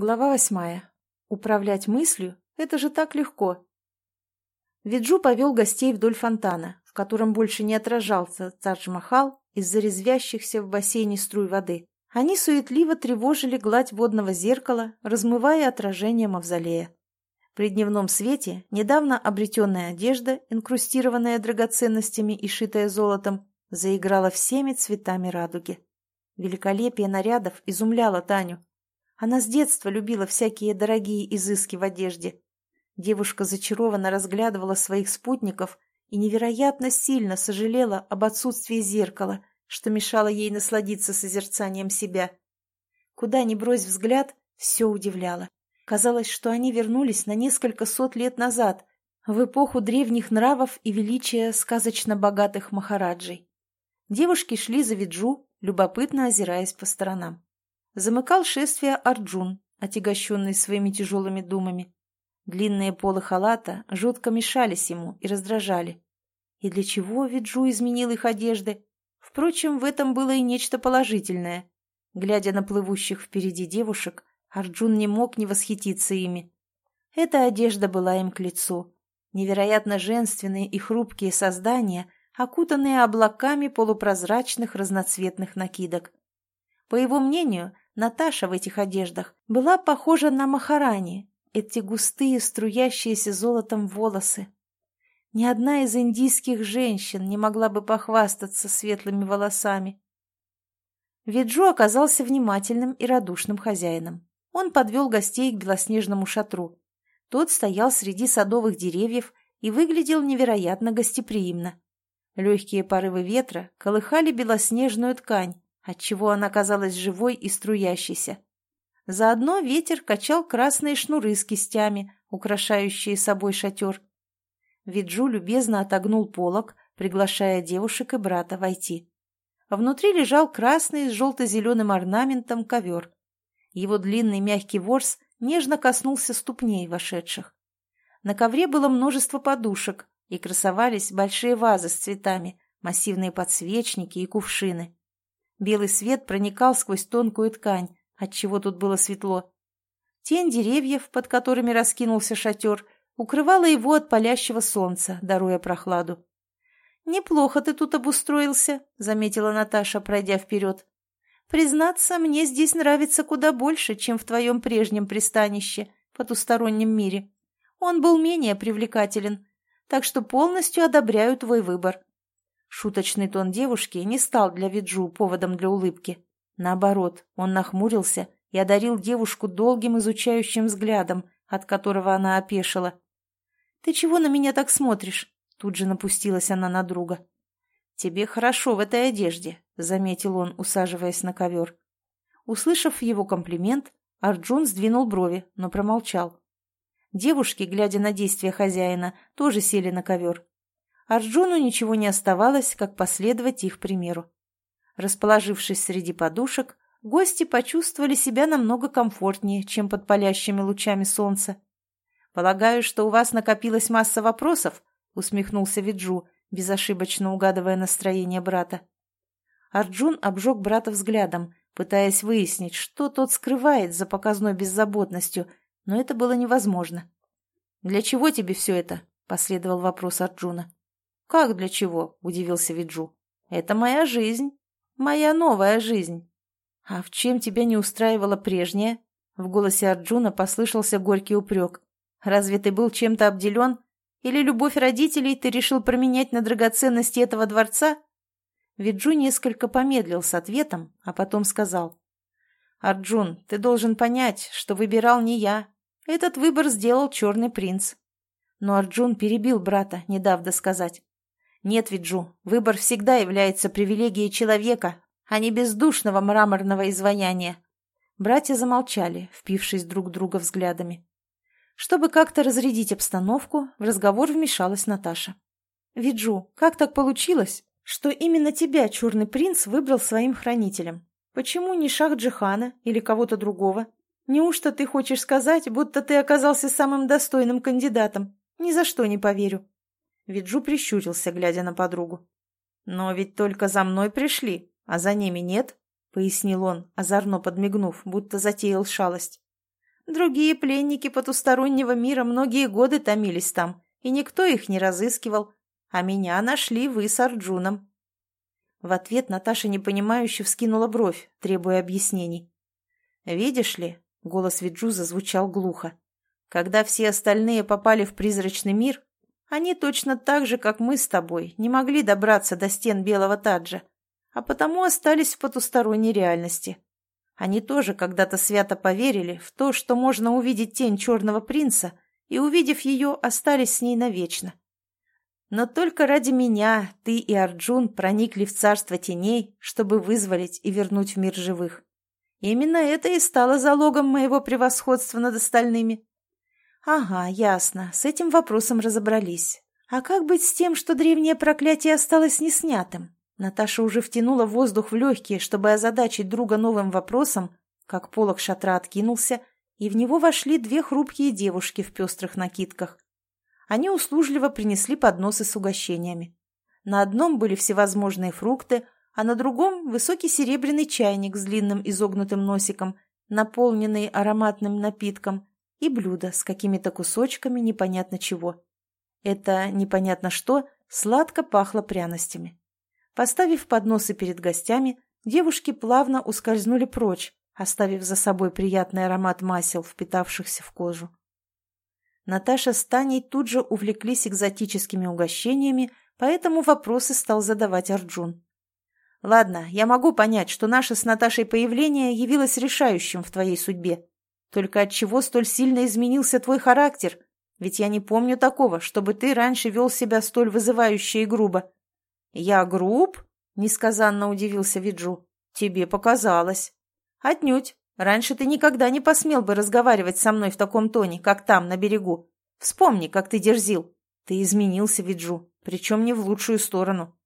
Глава восьмая. Управлять мыслью – это же так легко. Виджу повел гостей вдоль фонтана, в котором больше не отражался Тадж-Махал из-за резвящихся в бассейне струй воды. Они суетливо тревожили гладь водного зеркала, размывая отражение мавзолея. При дневном свете недавно обретенная одежда, инкрустированная драгоценностями и шитая золотом, заиграла всеми цветами радуги. Великолепие нарядов изумляло Таню. Она с детства любила всякие дорогие изыски в одежде. Девушка зачарованно разглядывала своих спутников и невероятно сильно сожалела об отсутствии зеркала, что мешало ей насладиться созерцанием себя. Куда ни брось взгляд, все удивляло. Казалось, что они вернулись на несколько сот лет назад, в эпоху древних нравов и величия сказочно богатых махараджей. Девушки шли за Виджу, любопытно озираясь по сторонам. Замыкал шествие Арджун, отягощенный своими тяжелыми думами. Длинные полы халата жутко мешались ему и раздражали. И для чего Виджу изменил их одежды? Впрочем, в этом было и нечто положительное. Глядя на плывущих впереди девушек, Арджун не мог не восхититься ими. Эта одежда была им к лицу. Невероятно женственные и хрупкие создания, окутанные облаками полупрозрачных разноцветных накидок. По его мнению, Наташа в этих одеждах была похожа на Махарани, эти густые, струящиеся золотом волосы. Ни одна из индийских женщин не могла бы похвастаться светлыми волосами. Виджу оказался внимательным и радушным хозяином. Он подвел гостей к белоснежному шатру. Тот стоял среди садовых деревьев и выглядел невероятно гостеприимно. Легкие порывы ветра колыхали белоснежную ткань, отчего она казалась живой и струящейся. Заодно ветер качал красные шнуры с кистями, украшающие собой шатер. Виджу любезно отогнул полог, приглашая девушек и брата войти. Внутри лежал красный с желто-зеленым орнаментом ковер. Его длинный мягкий ворс нежно коснулся ступней вошедших. На ковре было множество подушек, и красовались большие вазы с цветами, массивные подсвечники и кувшины. Белый свет проникал сквозь тонкую ткань, отчего тут было светло. Тень деревьев, под которыми раскинулся шатер, укрывала его от палящего солнца, даруя прохладу. «Неплохо ты тут обустроился», — заметила Наташа, пройдя вперед. «Признаться, мне здесь нравится куда больше, чем в твоем прежнем пристанище, потустороннем мире. Он был менее привлекателен, так что полностью одобряю твой выбор. Шуточный тон девушки не стал для Виджу поводом для улыбки. Наоборот, он нахмурился и одарил девушку долгим изучающим взглядом, от которого она опешила. «Ты чего на меня так смотришь?» Тут же напустилась она на друга. «Тебе хорошо в этой одежде», — заметил он, усаживаясь на ковер. Услышав его комплимент, Арджун сдвинул брови, но промолчал. Девушки, глядя на действия хозяина, тоже сели на ковер. Арджуну ничего не оставалось, как последовать их примеру. Расположившись среди подушек, гости почувствовали себя намного комфортнее, чем под палящими лучами солнца. «Полагаю, что у вас накопилась масса вопросов?» — усмехнулся Виджу, безошибочно угадывая настроение брата. Арджун обжег брата взглядом, пытаясь выяснить, что тот скрывает за показной беззаботностью, но это было невозможно. «Для чего тебе все это?» — последовал вопрос Арджуна. «Как для чего?» – удивился Виджу. «Это моя жизнь. Моя новая жизнь». «А в чем тебя не устраивала прежняя?» В голосе Арджуна послышался горький упрек. «Разве ты был чем-то обделен? Или любовь родителей ты решил променять на драгоценности этого дворца?» Виджу несколько помедлил с ответом, а потом сказал. «Арджун, ты должен понять, что выбирал не я. Этот выбор сделал черный принц». Но Арджун перебил брата, не дав досказать. Нет, Виджу, выбор всегда является привилегией человека, а не бездушного мраморного изваяния. Братья замолчали, впившись друг друга взглядами. Чтобы как-то разрядить обстановку, в разговор вмешалась Наташа. «Виджу, как так получилось, что именно тебя черный принц выбрал своим хранителем? Почему не Шах Джихана или кого-то другого? Неужто ты хочешь сказать, будто ты оказался самым достойным кандидатом? Ни за что не поверю». Виджу прищурился, глядя на подругу. «Но ведь только за мной пришли, а за ними нет», — пояснил он, озорно подмигнув, будто затеял шалость. Другие пленники потустороннего мира многие годы томились там, и никто их не разыскивал, а меня нашли вы с Арджуном». В ответ Наташа непонимающе вскинула бровь, требуя объяснений. «Видишь ли», — голос Виджу зазвучал глухо, «когда все остальные попали в призрачный мир, они точно так же, как мы с тобой, не могли добраться до стен Белого Таджа, а потому остались в потусторонней реальности. Они тоже когда-то свято поверили в то, что можно увидеть тень Черного Принца, и, увидев ее, остались с ней навечно. Но только ради меня ты и Арджун проникли в царство теней, чтобы вызволить и вернуть в мир живых. Именно это и стало залогом моего превосходства над остальными. Ага, ясно, с этим вопросом разобрались. А как быть с тем, что древнее проклятие осталось неснятым? Наташа уже втянула воздух в легкие, чтобы озадачить друга новым вопросом, как полог шатра откинулся, и в него вошли две хрупкие девушки в пестрых накидках. Они услужливо принесли подносы с угощениями. На одном были всевозможные фрукты, а на другом – высокий серебряный чайник с длинным изогнутым носиком, наполненный ароматным напитком, и блюдо с какими-то кусочками непонятно чего. Это непонятно что сладко пахло пряностями. Поставив подносы перед гостями, девушки плавно ускользнули прочь, оставив за собой приятный аромат масел, впитавшихся в кожу. Наташа с Таней тут же увлеклись экзотическими угощениями, поэтому вопросы стал задавать Арджун. «Ладно, я могу понять, что наше с Наташей появление явилось решающим в твоей судьбе. Только от чего столь сильно изменился твой характер? Ведь я не помню такого, чтобы ты раньше вел себя столь вызывающе и грубо». «Я груб?» — несказанно удивился Виджу. «Тебе показалось». «Отнюдь. Раньше ты никогда не посмел бы разговаривать со мной в таком тоне, как там, на берегу. Вспомни, как ты дерзил. Ты изменился, Виджу, причем не в лучшую сторону».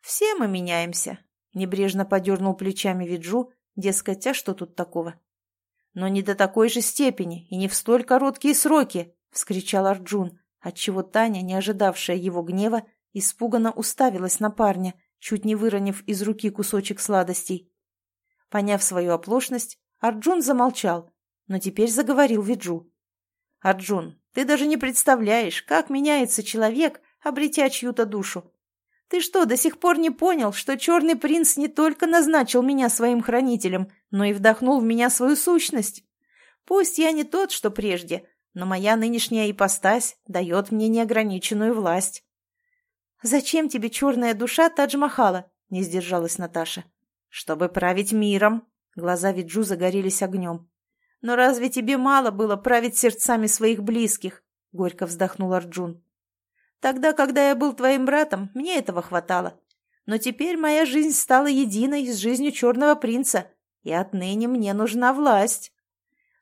«Все мы меняемся», — небрежно подернул плечами Виджу, дескать, а что тут такого? «Но не до такой же степени и не в столь короткие сроки», — вскричал Арджун, отчего Таня, не ожидавшая его гнева, испуганно уставилась на парня, чуть не выронив из руки кусочек сладостей. Поняв свою оплошность, Арджун замолчал, но теперь заговорил Виджу. «Арджун, ты даже не представляешь, как меняется человек, обретя чью-то душу. Ты что, до сих пор не понял, что черный принц не только назначил меня своим хранителем, но и вдохнул в меня свою сущность? Пусть я не тот, что прежде, но моя нынешняя ипостась дает мне неограниченную власть. «Зачем тебе черная душа Тадж-Махала?» — не сдержалась Наташа. «Чтобы править миром». Глаза Виджу загорелись огнем. «Но разве тебе мало было править сердцами своих близких?» — горько вздохнул Арджун. «Тогда, когда я был твоим братом, мне этого хватало. Но теперь моя жизнь стала единой с жизнью черного принца, и отныне мне нужна власть».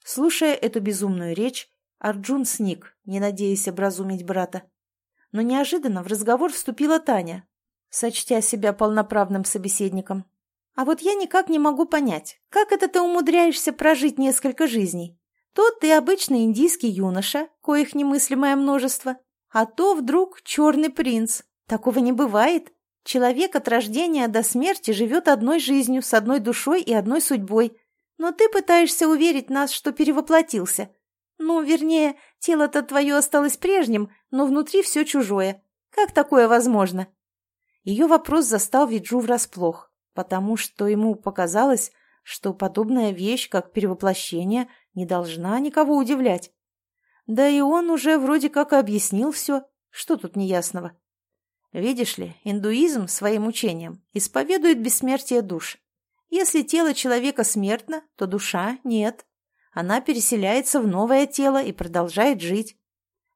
Слушая эту безумную речь, Арджун сник, не надеясь образумить брата но неожиданно в разговор вступила Таня, сочтя себя полноправным собеседником. «А вот я никак не могу понять, как это ты умудряешься прожить несколько жизней? То ты обычный индийский юноша, коих немыслимое множество, а то вдруг черный принц. Такого не бывает. Человек от рождения до смерти живет одной жизнью, с одной душой и одной судьбой. Но ты пытаешься уверить нас, что перевоплотился. Ну, вернее, тело-то твое осталось прежним, но внутри все чужое. Как такое возможно?» Ее вопрос застал Виджу врасплох, потому что ему показалось, что подобная вещь, как перевоплощение, не должна никого удивлять. Да и он уже вроде как объяснил все, что тут неясного. Видишь ли, индуизм своим учением исповедует бессмертие душ. Если тело человека смертно, то душа нет. Она переселяется в новое тело и продолжает жить.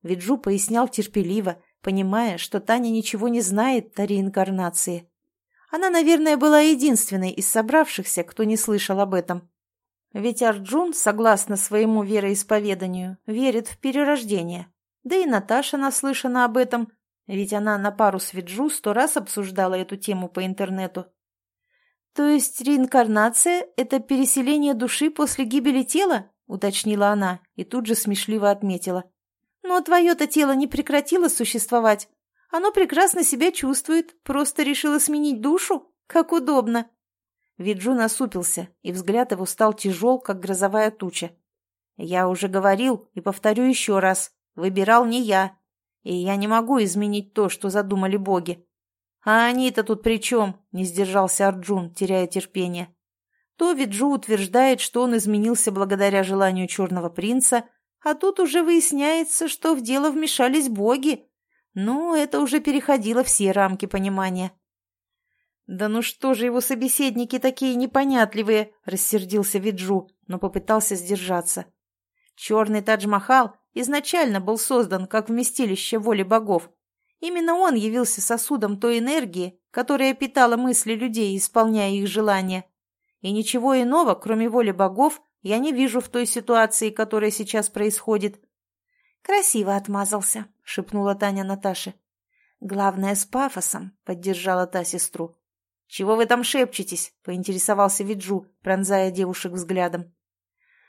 Виджу пояснял терпеливо, понимая, что Таня ничего не знает о реинкарнации. Она, наверное, была единственной из собравшихся, кто не слышал об этом. Ведь Арджун, согласно своему вероисповеданию, верит в перерождение. Да и Наташа наслышана об этом, ведь она на пару с Виджу сто раз обсуждала эту тему по интернету. «То есть реинкарнация – это переселение души после гибели тела?» – уточнила она и тут же смешливо отметила – но твое-то тело не прекратило существовать. Оно прекрасно себя чувствует, просто решило сменить душу. Как удобно. Виджу насупился, и взгляд его стал тяжел, как грозовая туча. Я уже говорил и повторю еще раз. Выбирал не я. И я не могу изменить то, что задумали боги. А они-то тут при чем? Не сдержался Арджун, теряя терпение. То Виджу утверждает, что он изменился благодаря желанию черного принца, а тут уже выясняется, что в дело вмешались боги. Ну, это уже переходило все рамки понимания. «Да ну что же его собеседники такие непонятливые!» – рассердился Виджу, но попытался сдержаться. Черный Тадж-Махал изначально был создан как вместилище воли богов. Именно он явился сосудом той энергии, которая питала мысли людей, исполняя их желания. И ничего иного, кроме воли богов, я не вижу в той ситуации, которая сейчас происходит. «Красиво отмазался», — шепнула Таня Наташе. «Главное, с пафосом», — поддержала та сестру. «Чего вы там шепчетесь?» — поинтересовался Виджу, пронзая девушек взглядом.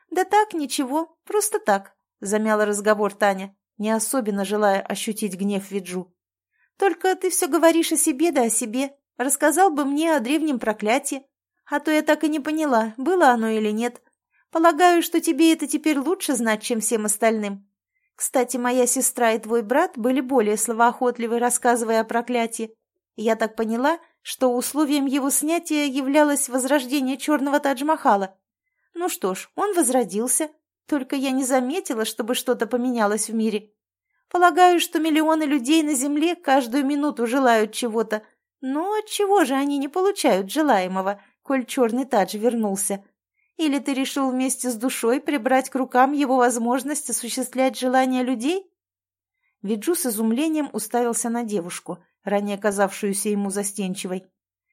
«Да так, ничего, просто так», — замяла разговор Таня, не особенно желая ощутить гнев Виджу. «Только ты все говоришь о себе да о себе. Рассказал бы мне о древнем проклятии. А то я так и не поняла, было оно или нет. Полагаю, что тебе это теперь лучше знать, чем всем остальным. Кстати, моя сестра и твой брат были более словоохотливы, рассказывая о проклятии. Я так поняла, что условием его снятия являлось возрождение черного Тадж-Махала. Ну что ж, он возродился, только я не заметила, чтобы что-то поменялось в мире. Полагаю, что миллионы людей на Земле каждую минуту желают чего-то, но чего же они не получают желаемого, коль черный тадж вернулся? Или ты решил вместе с душой прибрать к рукам его возможность осуществлять желания людей? Виджу с изумлением уставился на девушку, ранее казавшуюся ему застенчивой.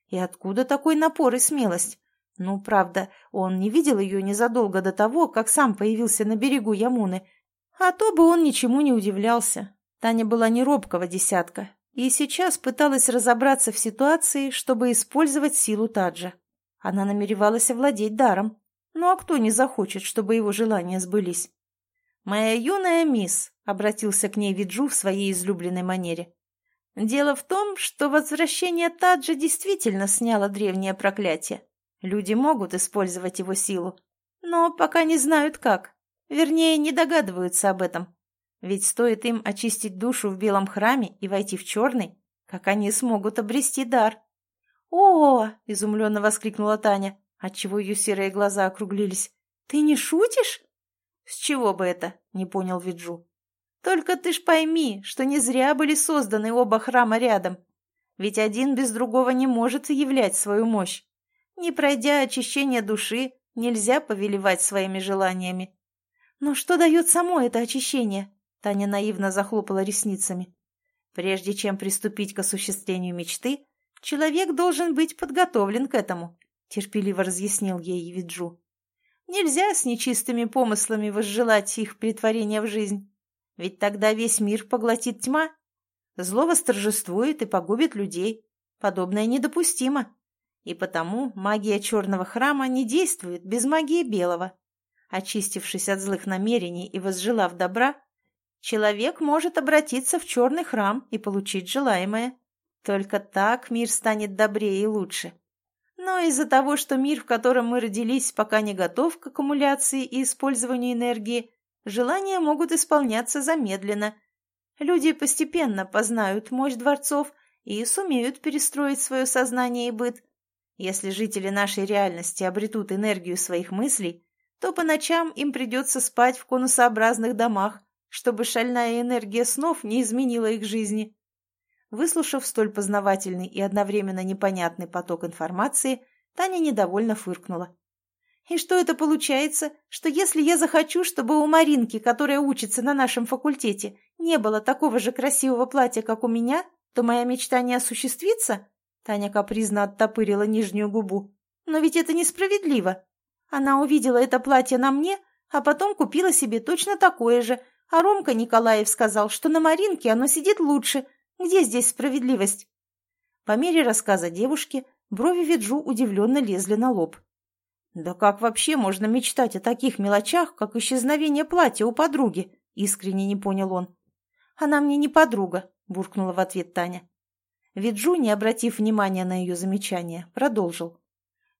И откуда такой напор и смелость? Ну, правда, он не видел ее незадолго до того, как сам появился на берегу Ямуны. А то бы он ничему не удивлялся. Таня была не робкого десятка и сейчас пыталась разобраться в ситуации, чтобы использовать силу Таджа. Она намеревалась овладеть даром. Ну а кто не захочет, чтобы его желания сбылись? «Моя юная мисс», — обратился к ней Виджу в своей излюбленной манере. «Дело в том, что возвращение Таджа действительно сняло древнее проклятие. Люди могут использовать его силу, но пока не знают как. Вернее, не догадываются об этом. Ведь стоит им очистить душу в белом храме и войти в черный, как они смогут обрести дар. «О!» — изумленно воскликнула Таня, отчего ее серые глаза округлились. «Ты не шутишь?» «С чего бы это?» — не понял Виджу. «Только ты ж пойми, что не зря были созданы оба храма рядом. Ведь один без другого не может являть свою мощь. Не пройдя очищение души, нельзя повелевать своими желаниями. Но что дает само это очищение? Таня наивно захлопала ресницами. Прежде чем приступить к осуществлению мечты, человек должен быть подготовлен к этому, терпеливо разъяснил ей Виджу. Нельзя с нечистыми помыслами возжелать их притворения в жизнь, ведь тогда весь мир поглотит тьма. Зло восторжествует и погубит людей. Подобное недопустимо. И потому магия черного храма не действует без магии белого. Очистившись от злых намерений и возжелав добра, человек может обратиться в черный храм и получить желаемое. Только так мир станет добрее и лучше. Но из-за того, что мир, в котором мы родились, пока не готов к аккумуляции и использованию энергии, желания могут исполняться замедленно. Люди постепенно познают мощь дворцов и сумеют перестроить свое сознание и быт, если жители нашей реальности обретут энергию своих мыслей, то по ночам им придется спать в конусообразных домах, чтобы шальная энергия снов не изменила их жизни. Выслушав столь познавательный и одновременно непонятный поток информации, Таня недовольно фыркнула. «И что это получается, что если я захочу, чтобы у Маринки, которая учится на нашем факультете, не было такого же красивого платья, как у меня, то моя мечта не осуществится?» Таня капризно оттопырила нижнюю губу. «Но ведь это несправедливо. Она увидела это платье на мне, а потом купила себе точно такое же, а Ромка Николаев сказал, что на Маринке оно сидит лучше. Где здесь справедливость?» По мере рассказа девушки брови Виджу удивленно лезли на лоб. «Да как вообще можно мечтать о таких мелочах, как исчезновение платья у подруги?» — искренне не понял он. «Она мне не подруга», — буркнула в ответ Таня. Виджу, не обратив внимания на ее замечание, продолжил.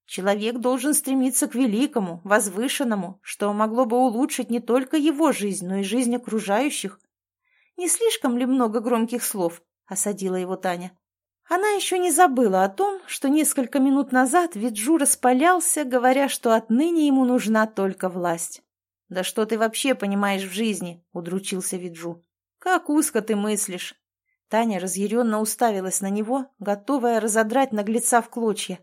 Человек должен стремиться к великому, возвышенному, что могло бы улучшить не только его жизнь, но и жизнь окружающих. «Не слишком ли много громких слов?» — осадила его Таня. Она еще не забыла о том, что несколько минут назад Виджу распалялся, говоря, что отныне ему нужна только власть. «Да что ты вообще понимаешь в жизни?» — удручился Виджу. «Как узко ты мыслишь!» Таня разъяренно уставилась на него, готовая разодрать наглеца в клочья.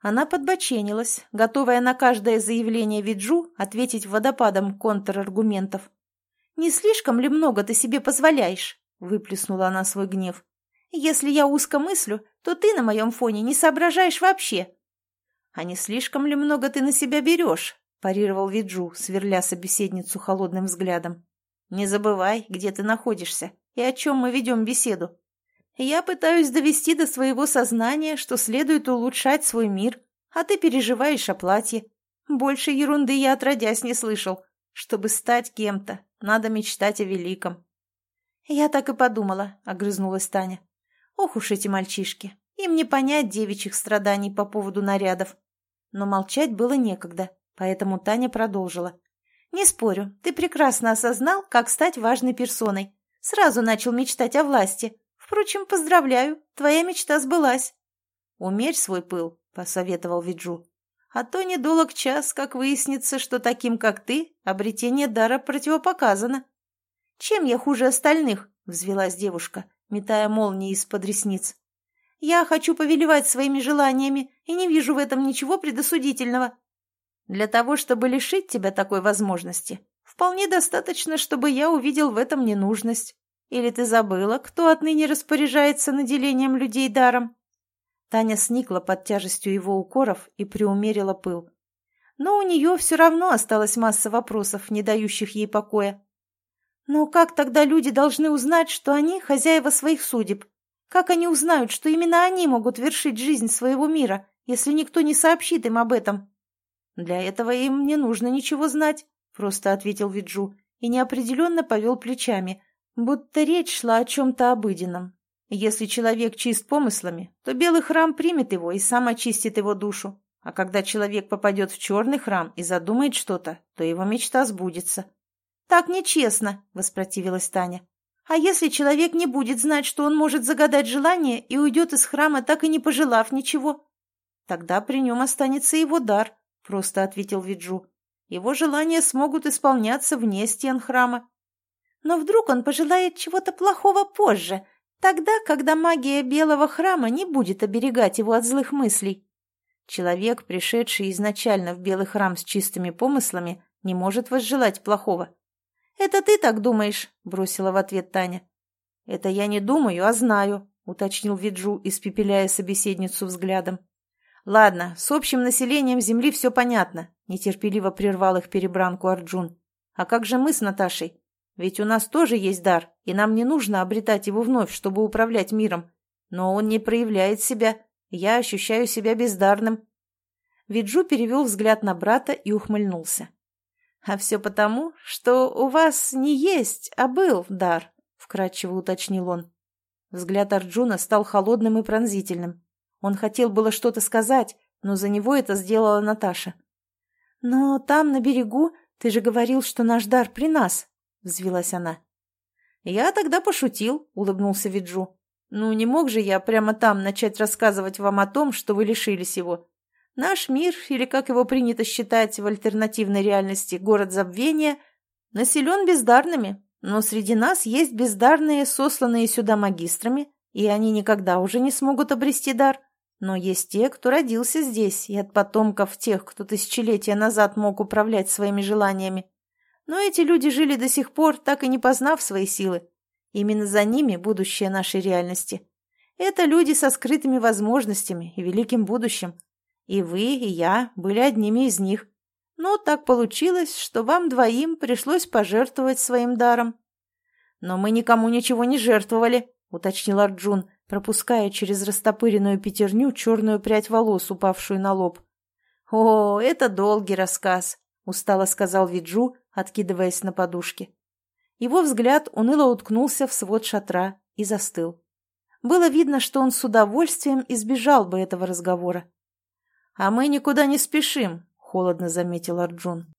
Она подбоченилась, готовая на каждое заявление Виджу ответить водопадом контраргументов. «Не слишком ли много ты себе позволяешь?» — выплеснула она свой гнев. «Если я узко мыслю, то ты на моем фоне не соображаешь вообще». «А не слишком ли много ты на себя берешь?» — парировал Виджу, сверля собеседницу холодным взглядом. «Не забывай, где ты находишься и о чем мы ведем беседу. Я пытаюсь довести до своего сознания, что следует улучшать свой мир, а ты переживаешь о платье. Больше ерунды я отродясь не слышал. Чтобы стать кем-то, надо мечтать о великом. Я так и подумала, — огрызнулась Таня. Ох уж эти мальчишки. Им не понять девичьих страданий по поводу нарядов. Но молчать было некогда, поэтому Таня продолжила. «Не спорю, ты прекрасно осознал, как стать важной персоной. Сразу начал мечтать о власти, Впрочем, поздравляю, твоя мечта сбылась. Умерь свой пыл, — посоветовал Виджу. А то недолг час, как выяснится, что таким, как ты, обретение дара противопоказано. Чем я хуже остальных? — взвелась девушка, метая молнии из-под ресниц. Я хочу повелевать своими желаниями и не вижу в этом ничего предосудительного. Для того, чтобы лишить тебя такой возможности, вполне достаточно, чтобы я увидел в этом ненужность. Или ты забыла, кто отныне распоряжается наделением людей даром?» Таня сникла под тяжестью его укоров и приумерила пыл. Но у нее все равно осталась масса вопросов, не дающих ей покоя. «Но как тогда люди должны узнать, что они хозяева своих судеб? Как они узнают, что именно они могут вершить жизнь своего мира, если никто не сообщит им об этом?» «Для этого им не нужно ничего знать», — просто ответил Виджу и неопределенно повел плечами, Будто речь шла о чем-то обыденном. Если человек чист помыслами, то белый храм примет его и сам очистит его душу. А когда человек попадет в черный храм и задумает что-то, то его мечта сбудется. «Так нечестно», — воспротивилась Таня. «А если человек не будет знать, что он может загадать желание и уйдет из храма, так и не пожелав ничего?» «Тогда при нем останется его дар», — просто ответил Виджу. «Его желания смогут исполняться вне стен храма». Но вдруг он пожелает чего-то плохого позже, тогда, когда магия белого храма не будет оберегать его от злых мыслей. Человек, пришедший изначально в белый храм с чистыми помыслами, не может возжелать плохого. «Это ты так думаешь?» – бросила в ответ Таня. «Это я не думаю, а знаю», – уточнил Виджу, испепеляя собеседницу взглядом. «Ладно, с общим населением Земли все понятно», – нетерпеливо прервал их перебранку Арджун. «А как же мы с Наташей? Ведь у нас тоже есть дар, и нам не нужно обретать его вновь, чтобы управлять миром. Но он не проявляет себя. Я ощущаю себя бездарным. Виджу перевел взгляд на брата и ухмыльнулся. «А все потому, что у вас не есть, а был дар», — вкратчиво уточнил он. Взгляд Арджуна стал холодным и пронзительным. Он хотел было что-то сказать, но за него это сделала Наташа. «Но там, на берегу, ты же говорил, что наш дар при нас», — взвелась она. «Я тогда пошутил», — улыбнулся Виджу. «Ну, не мог же я прямо там начать рассказывать вам о том, что вы лишились его. Наш мир, или как его принято считать в альтернативной реальности, город забвения, населен бездарными, но среди нас есть бездарные, сосланные сюда магистрами, и они никогда уже не смогут обрести дар. Но есть те, кто родился здесь, и от потомков тех, кто тысячелетия назад мог управлять своими желаниями. Но эти люди жили до сих пор, так и не познав свои силы. Именно за ними будущее нашей реальности. Это люди со скрытыми возможностями и великим будущим. И вы, и я были одними из них. Но так получилось, что вам двоим пришлось пожертвовать своим даром. Но мы никому ничего не жертвовали, уточнил Арджун, пропуская через растопыренную пятерню черную прядь волос, упавшую на лоб. «О, это долгий рассказ», — устало сказал Виджу, откидываясь на подушке. Его взгляд уныло уткнулся в свод шатра и застыл. Было видно, что он с удовольствием избежал бы этого разговора. «А мы никуда не спешим», — холодно заметил Арджун.